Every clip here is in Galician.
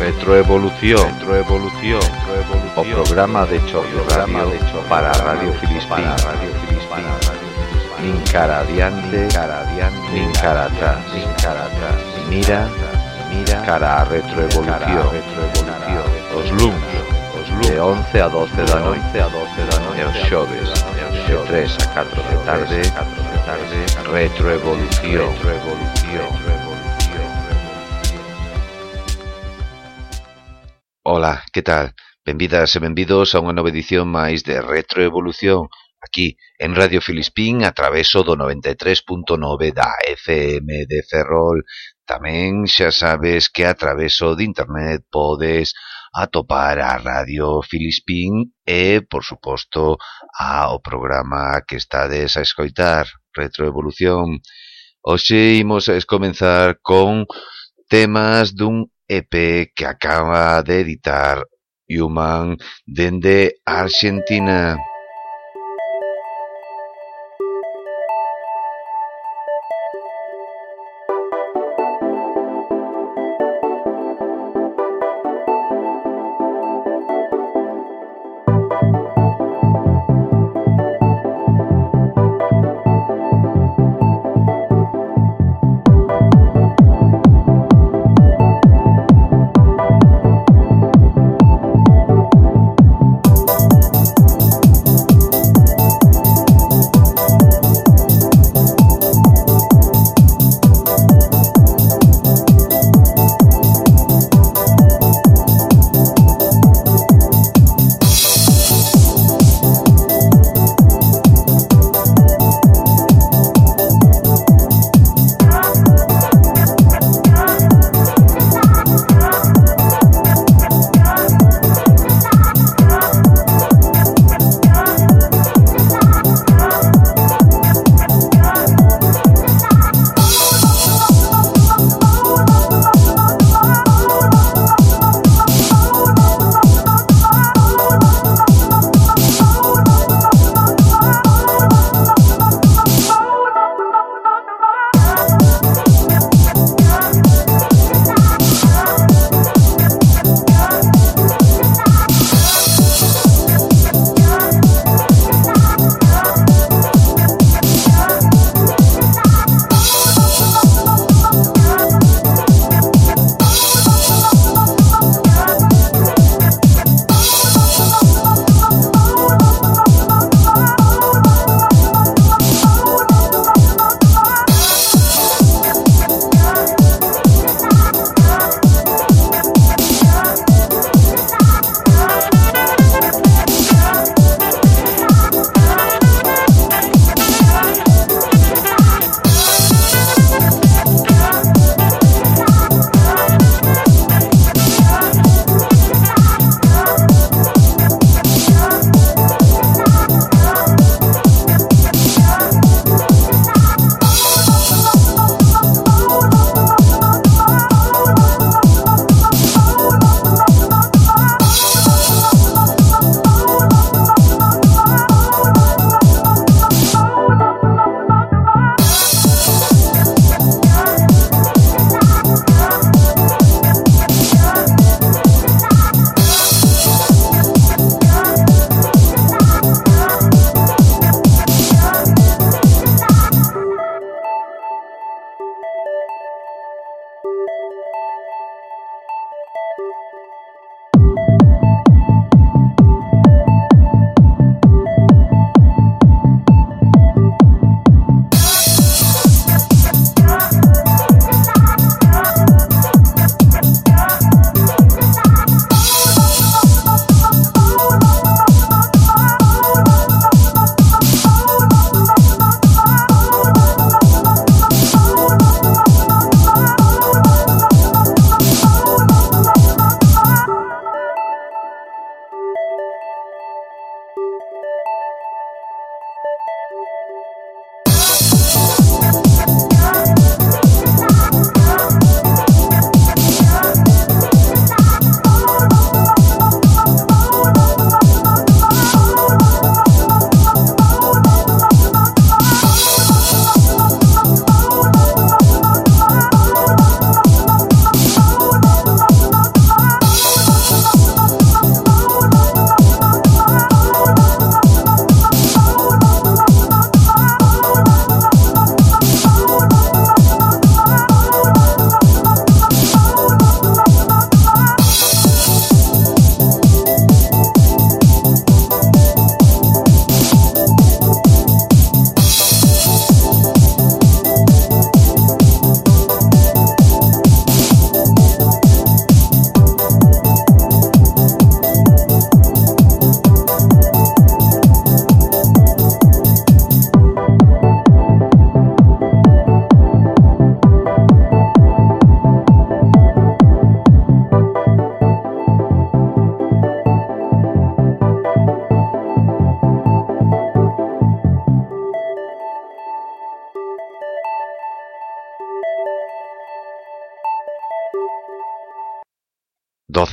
Retroevolución, retroevolución, o programa de choque programa de choque para Radio Filispín, Radio Filispín, nin cara adiante, cara adiante, nin cara atrás, nin cara atrás. Mira, mira, cara a retroevolución, retroevolución. Os luns, de 11 a 12 da noite a 12 da noite e os xoves de 3 a 4 da tarde. Tarde. Retroevolución. Retroevolución. Ola, que tal? Benvidas e benvidos a unha nova edición máis de Retroevolución aquí en Radio Filispín a traveso do 93.9 da FM de Ferrol. Tamén xa sabes que a traveso de internet podes atopar a Radio Filispín e, por suposto, ao programa que estades a escoitar, Retroevolución. Hoxe imos a comenzar con temas dun EP que acaba de editar Human dende Argentina.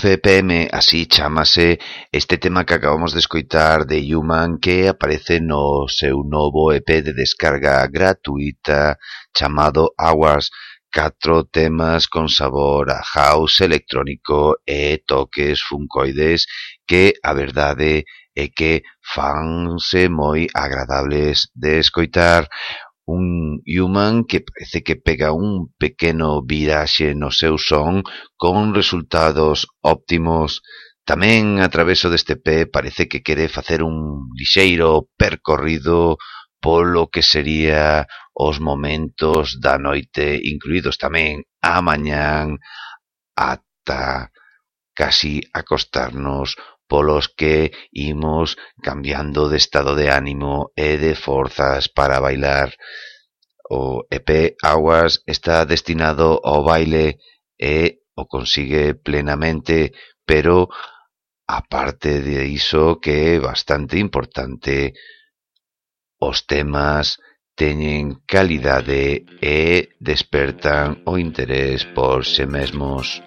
CPM, así chamase este tema que acabamos de escoitar de Human que aparece no seu novo EP de descarga gratuita chamado Hours. Catro temas con sabor a house electrónico e toques funcoides que a verdade é que fanse moi agradables de escoitar un Human que parece que pega un pequeno viraxe no seu son con resultados óptimos. Tamén a traveso deste pé parece que quere facer un lixeiro percorrido polo que sería os momentos da noite, incluídos tamén a mañán ata casi acostarnos polos que imos cambiando de estado de ánimo e de forzas para bailar. O ep Aguas está destinado ao baile e o consigue plenamente, pero aparte de iso que é bastante importante, os temas teñen calidade e despertan o interés por se mesmos.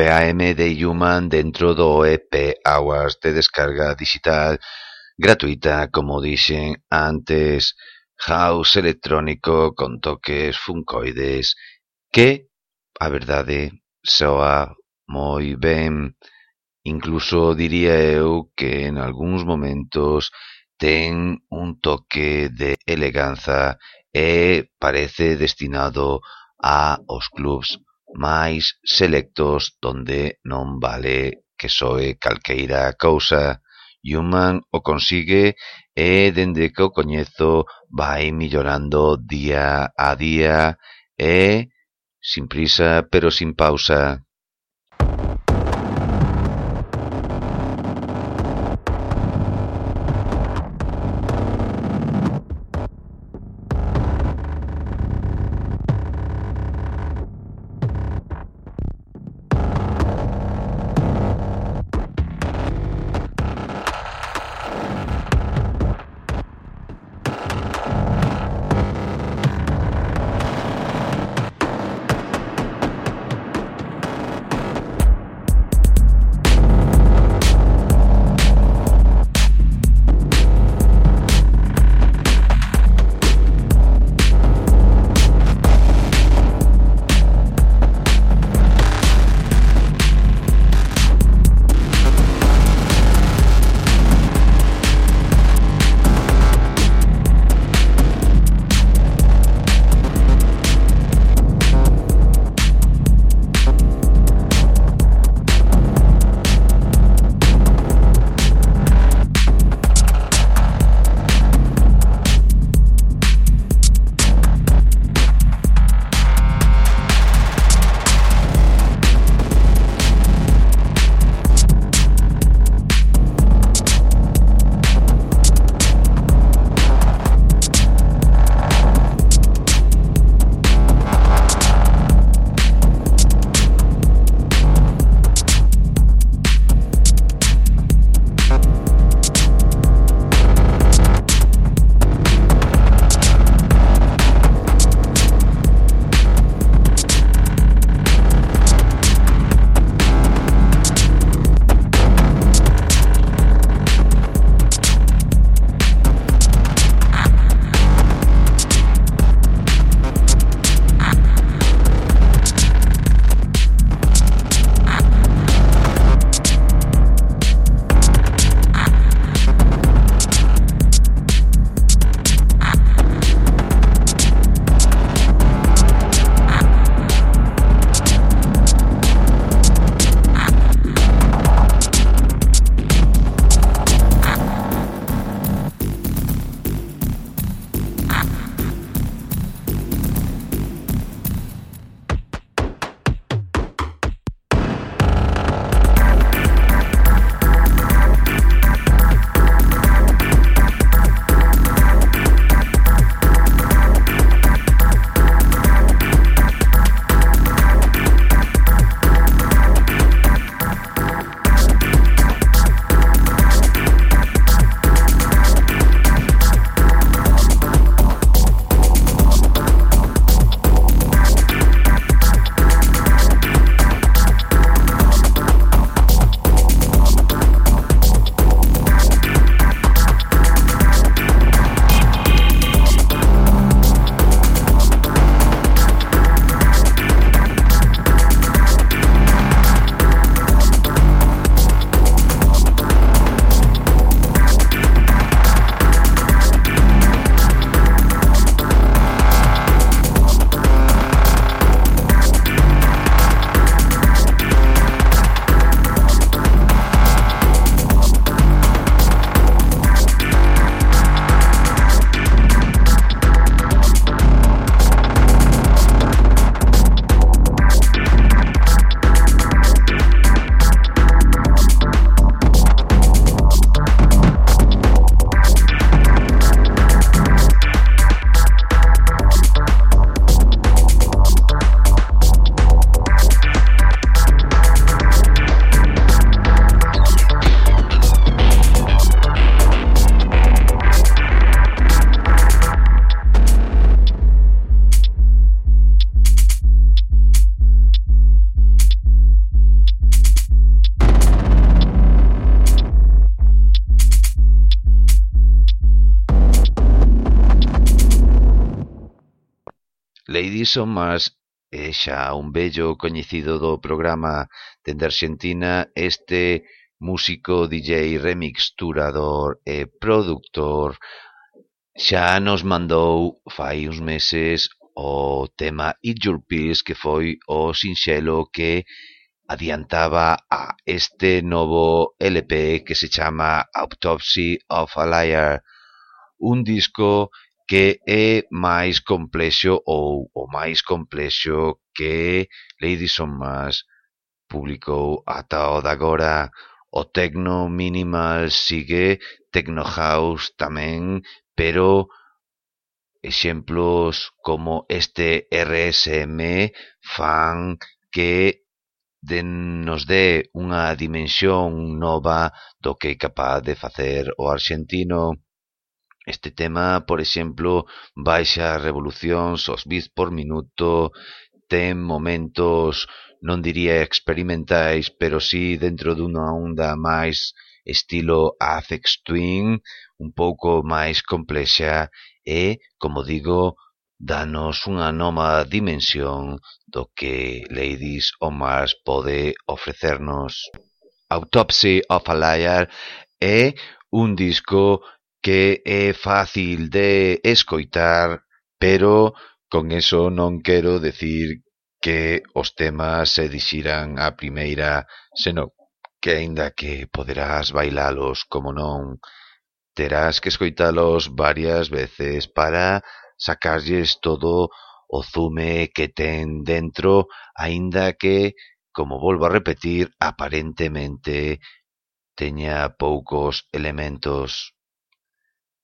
Vm de Human dentro do EP Aguas de descarga digital gratuita, como dixen antes, house electrónico con toques funcoides que, a verdade, soa moi ben. Incluso diría eu que en algúns momentos ten un toque de eleganza e parece destinado a os clubs máis selectos onde non vale que soe calqueira cousa. Human o consigue e, dende que o coñezo, vai millorando día a día e, sin prisa pero sin pausa. diso, mas é xa un vello coñecido do programa Dende Argentina este músico, DJ, remixturador e produtor xa nos mandou fai uns meses o tema Eat Your Peace que foi o sinxelo que adiantaba a este novo LP que se chama Autopsy of a Liar un disco que é máis complexo ou o máis complexo que Lady Mass publicou ata o de agora. O techno minimal sigue, techno house tamén, pero exemplos como este RSM fan que de nos dé unha dimensión nova do que é capaz de facer o argentino Este tema, por exemplo, baixa revolucións aos bits por minuto, ten momentos, non diría experimentais, pero si dentro dunha onda máis estilo Afex Twin, un pouco máis complexa e, como digo, danos unha nova dimensión do que Ladies on Mars pode ofrecernos. Autopsy of a Liar é un disco que é fácil de escoitar, pero con eso non quero decir que os temas se dixiran a primeira, senón que aínda que poderás bailalos, como non, terás que escoitalos varias veces para sacarlles todo o zume que ten dentro, aínda que, como volvo a repetir, aparentemente teña poucos elementos.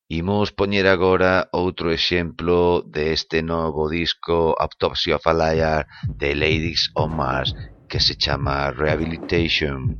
Imos poñer agora outro exemplo deste novo disco Autopsy of a Liar de Ladies on Mars que se chama Rehabilitation.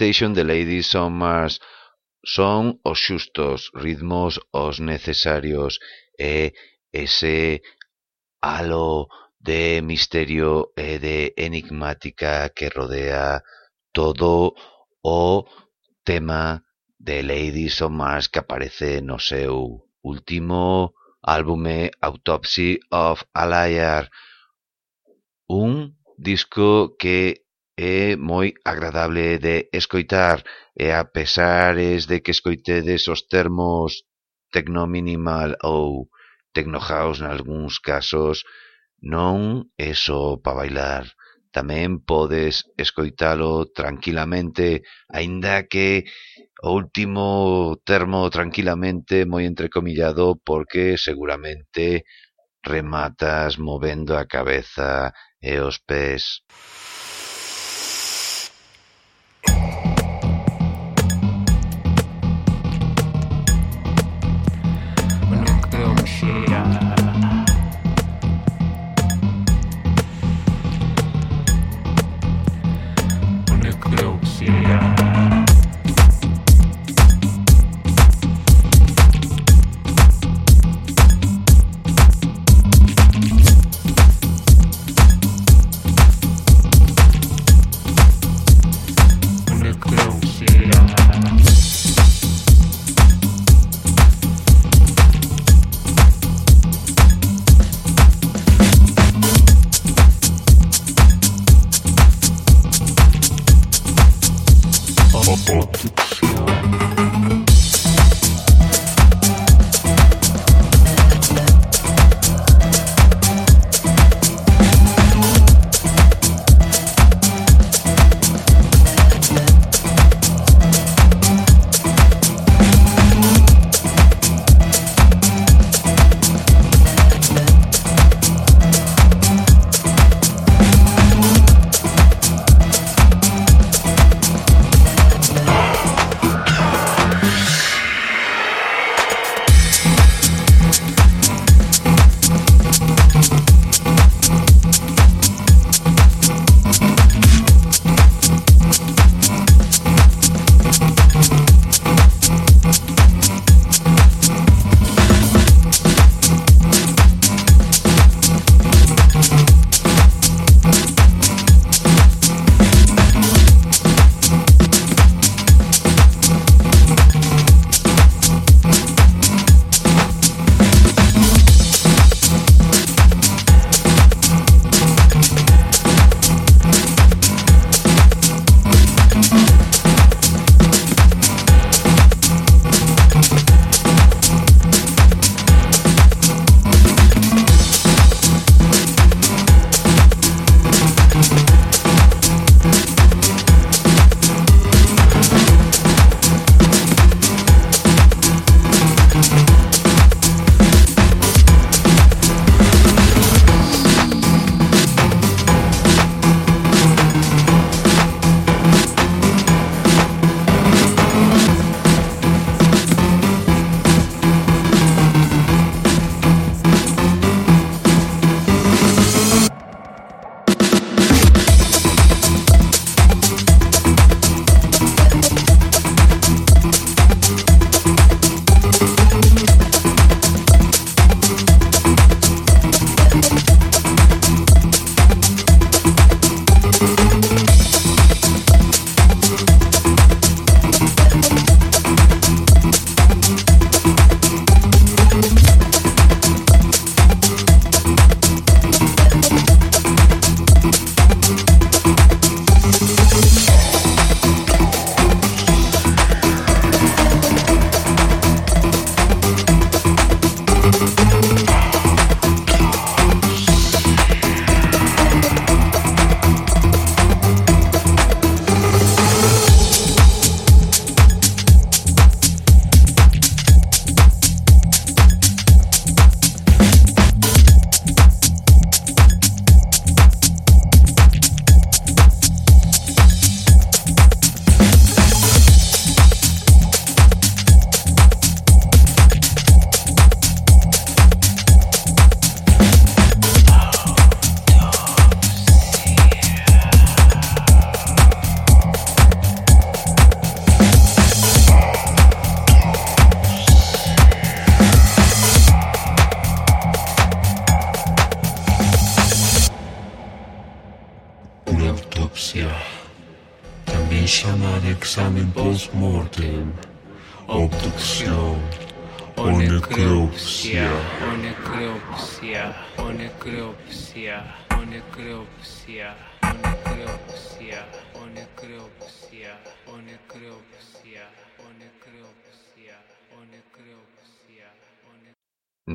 Meditation de Lady Somers son os xustos ritmos os necesarios e ese halo de misterio e de enigmática que rodea todo o tema de Lady Somers que aparece no seu último álbume Autopsy of a Liar, un disco que É moi agradable de escoitar e a pesares de que escoitedes os termos tecnominimal ou tecnohouse nalgúns casos, non é só pa bailar. Tamén podes escoitalo tranquilamente, aínda que o último termo tranquilamente moi entrecomillado porque seguramente rematas movendo a cabeza e os pés.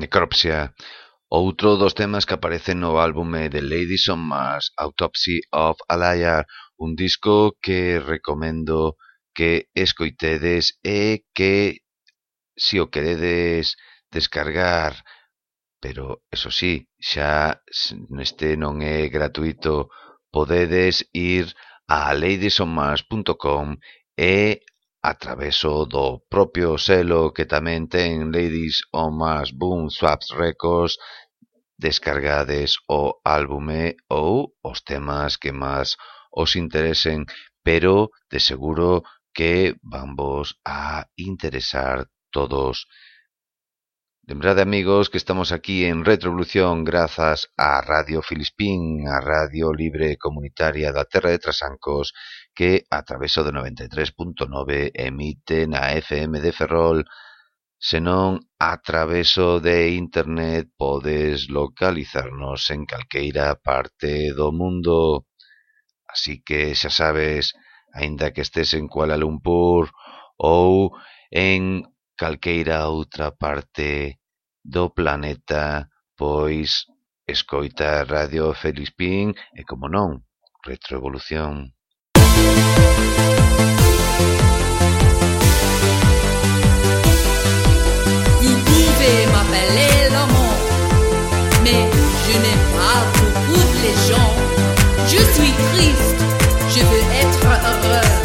Necropsia Outro dos temas que aparecen no álbume de Ladies on Mars, Autopsy of a Liar, un disco que recomendo que escoitedes e que, se o queredes descargar, pero, eso sí, xa este non é gratuito, podedes ir a ladiesonmars.com e atraveso do propio selo que tamén ten Ladies on Mars Boom Swaps Records descargades o álbume ou os temas que máis os interesen, pero de seguro que vamos a interesar todos. Lembrade, amigos, que estamos aquí en Retrovolución grazas a Radio Filispín, a radio libre comunitaria da Terra de Trasancos que a traveso do 93.9 emite na FM de Ferrol senón a traveso de internet podes localizarnos en calqueira parte do mundo. Así que xa sabes, aínda que estés en Kuala Lumpur ou en calqueira outra parte do planeta, pois escoita Radio Felispín e, como non, Retroevolución. Je n'aime pas beaucoup les gens. Je suis triste, je veux être heureux.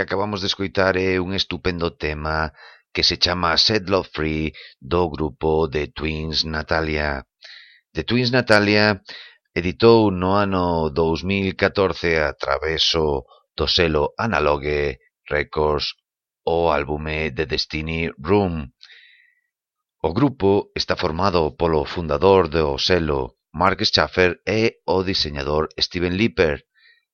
que acabamos de escoitar é un estupendo tema que se chama Set Love Free do grupo de Twins Natalia. The Twins Natalia editou no ano 2014 a traveso do selo Analogue Records o álbume de Destiny Room. O grupo está formado polo fundador do selo Mark Schaffer e o diseñador Steven Lipper,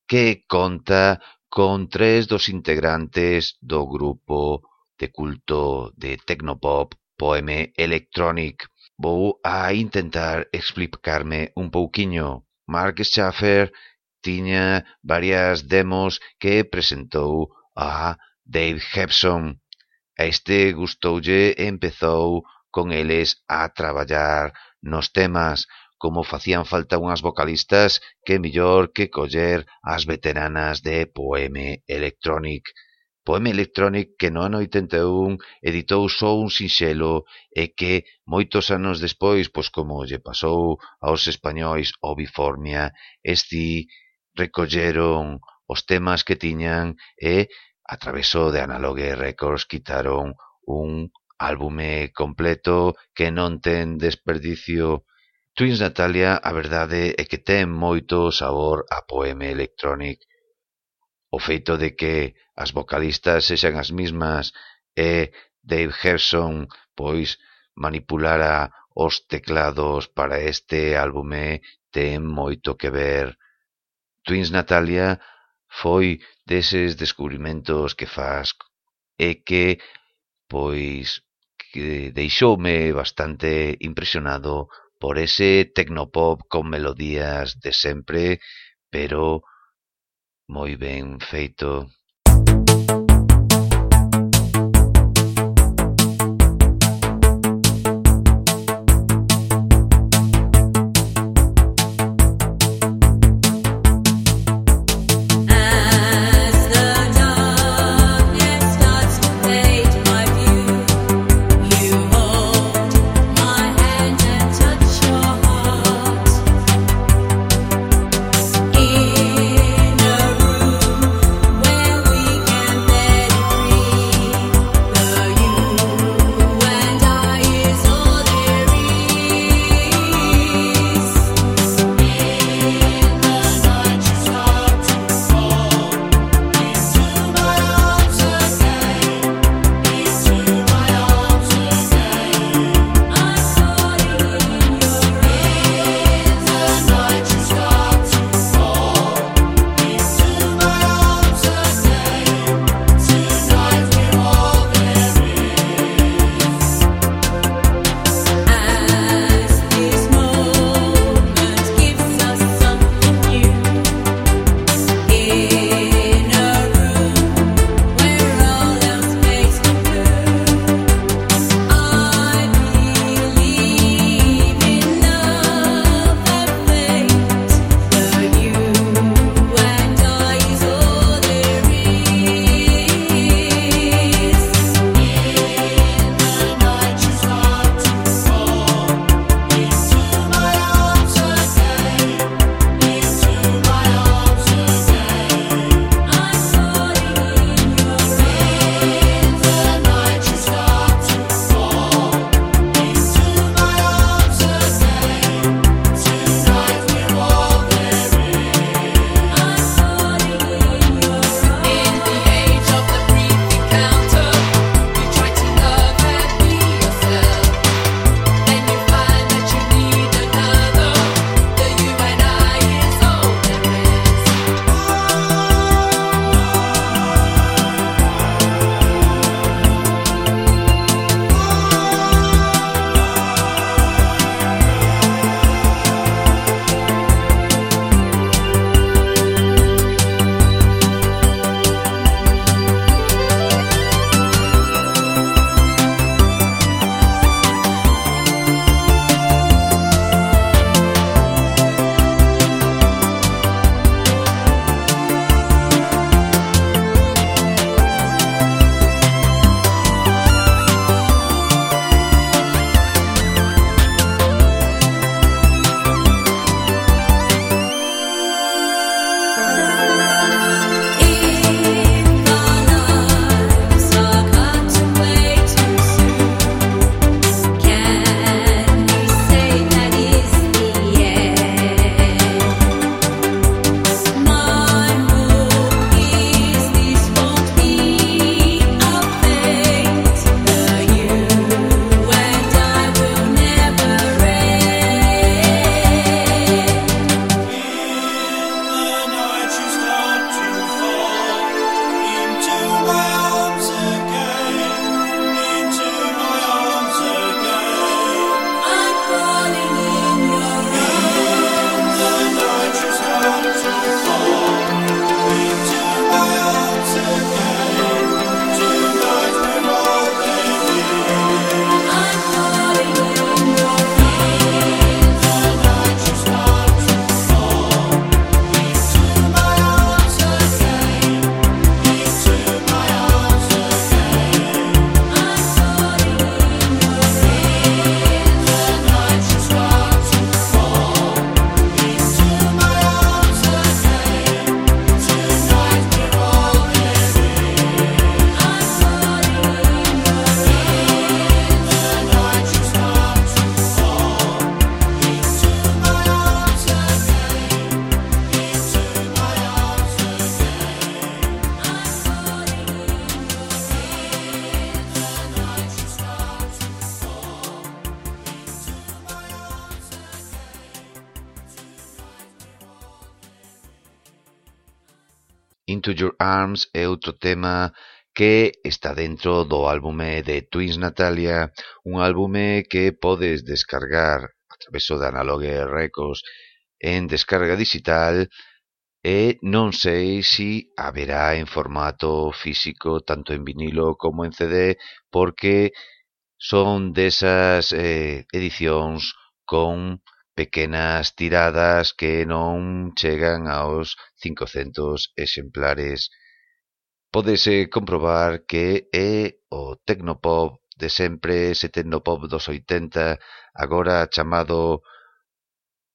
que conta con tres dos integrantes do grupo de culto de Tecnopop Poeme Electronic. Vou a intentar explicarme un pouquiño. Mark Schaffer tiña varias demos que presentou a Dave Hepson. A este gustoulle e empezou con eles a traballar nos temas, como facían falta unhas vocalistas que mellor que coller as veteranas de Poeme Electronic. Poeme Electronic que no ano 81 editou só un sinxelo e que moitos anos despois, pois como lle pasou aos españois o Biformia, esti recolleron os temas que tiñan e a traveso de Analogue Records quitaron un álbume completo que non ten desperdicio Twins Natalia a verdade é que ten moito sabor a Poeme Electronic. O feito de que as vocalistas sexan as mismas e Dave Gerson, pois, manipulara os teclados para este álbume ten moito que ver. Twins Natalia foi deses descubrimentos que faz e que, pois, que deixoume bastante impresionado por ese tecnopop con melodías de sempre, pero moi ben feito. Arms é outro tema que está dentro do álbume de Twins Natalia, un álbume que podes descargar a través da Analogue Records en descarga digital e non sei si haberá en formato físico tanto en vinilo como en CD porque son desas eh, edicións con pequenas tiradas que non chegan aos 500 exemplares Pódese comprobar que é o tecnopop de sempre, ese tecnopop dos 80, agora chamado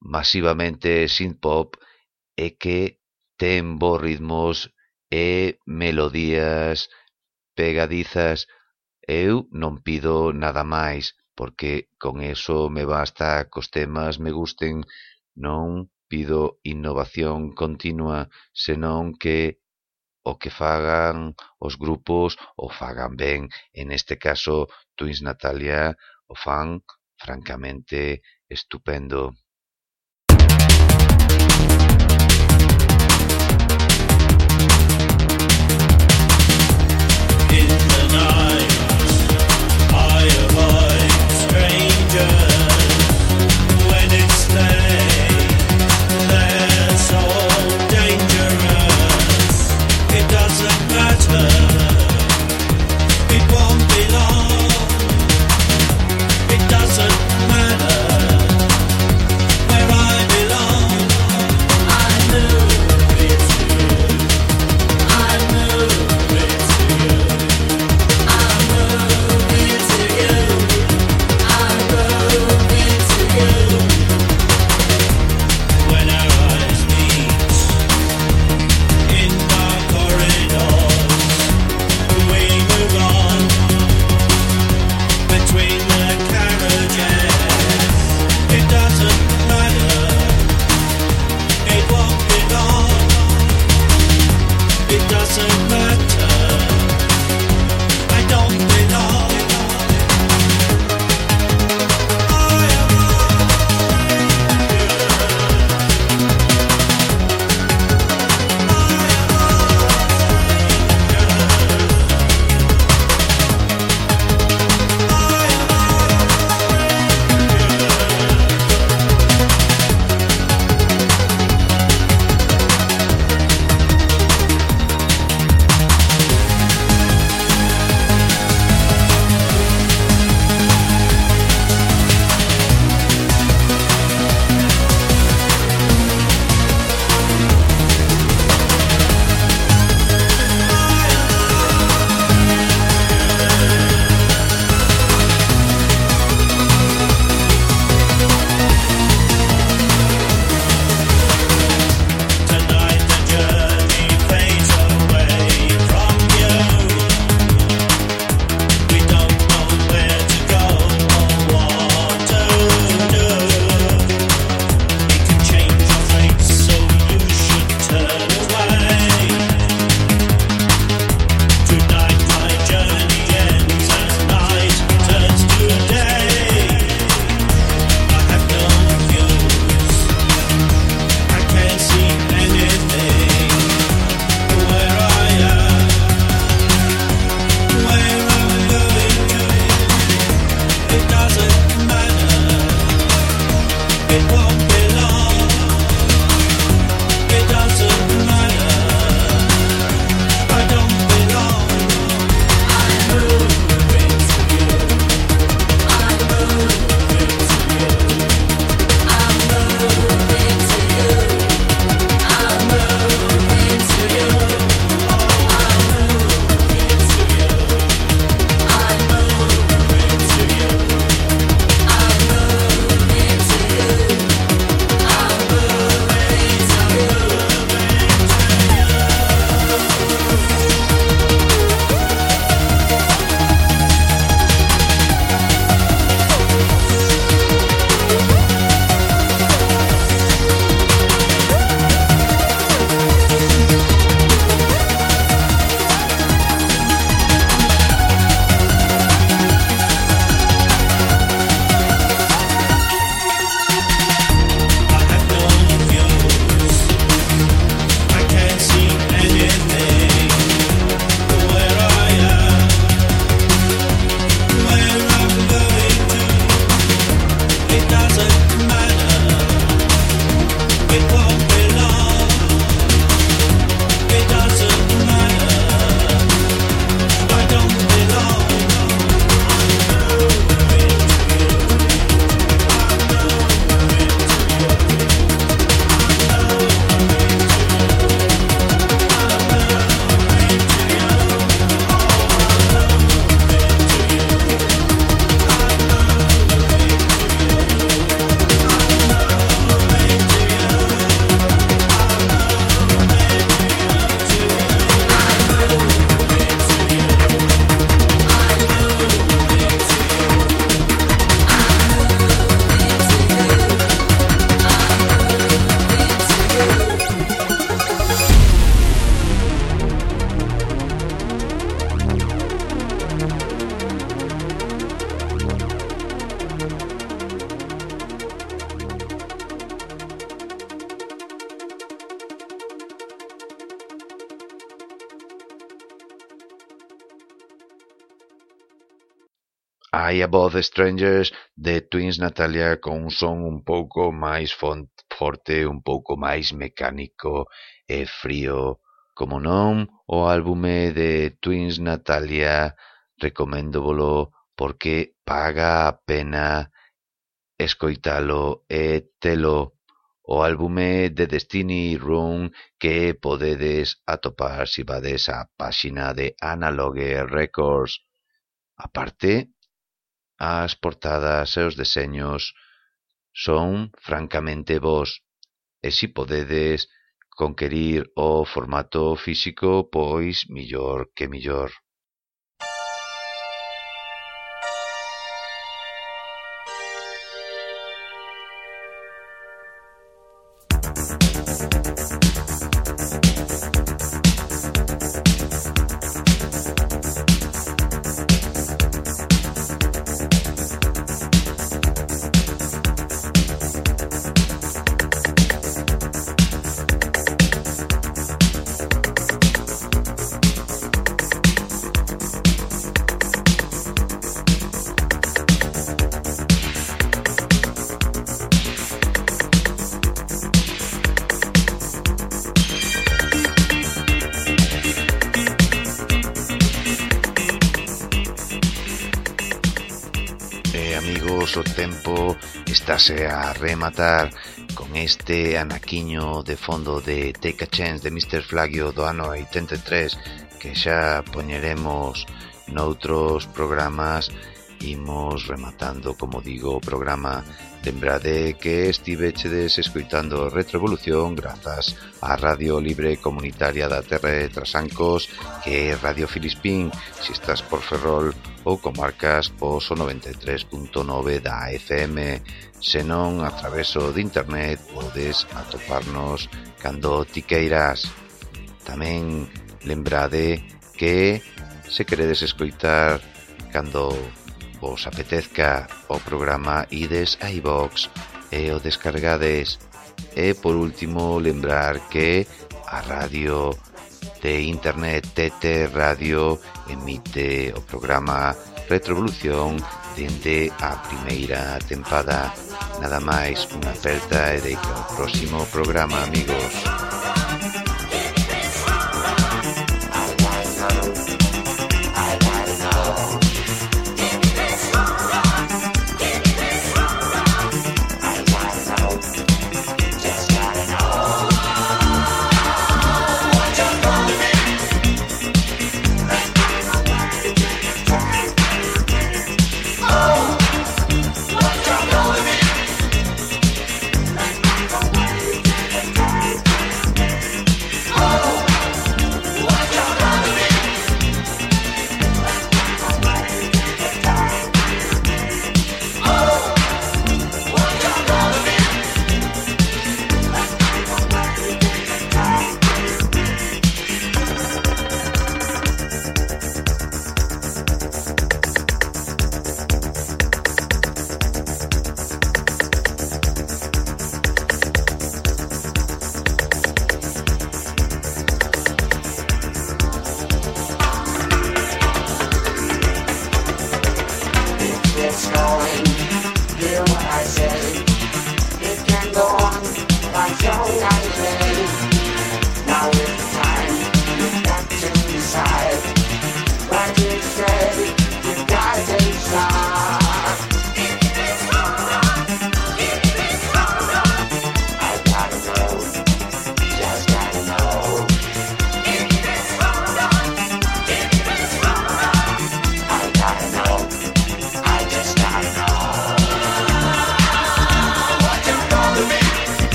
masivamente synthpop, e que ten bons ritmos e melodías pegadizas. Eu non pido nada máis, porque con eso me basta cos temas me gusten. Non pido innovación continua, senón que o que fagan os grupos o fagan ben, En este caso Twins Natalia o fan francamente estupendo. voz Strangers de Twins Natalia con un son un pouco máis forte, un pouco máis mecánico e frío. Como non, o álbume de Twins Natalia recoméndovolo porque paga a pena escoitalo e telo o álbume de Destiny Room que podedes atopar si vades á páxina de Analogue Records. Aparte, As portadas e os deseños son francamente bos e si podedes conquerir o formato físico, pois mellor que mellor. Imos a rematar con este anaquiño de fondo de Take a Chance de Mr. Flagio do ano 83 que xa poñeremos noutros programas imos rematando, como digo, o programa Lembrade que estivechedes escoitando Retroevolución grazas á Radio Libre Comunitaria da Terra de Trasancos que é Radio Filispín. Se estás por Ferrol, ou comarcas pos o 93.9 da FM, senón a traveso de internet podes atoparnos cando ti queiras. Tamén lembrade que se queredes escoitar cando vos apetezca o programa ides a iVox e o descargades. E por último lembrar que a radio de Internet TT Radio emite o programa Retrovolución dende a primeira tempada. Nada máis, unha aperta e deita o próximo programa, amigos.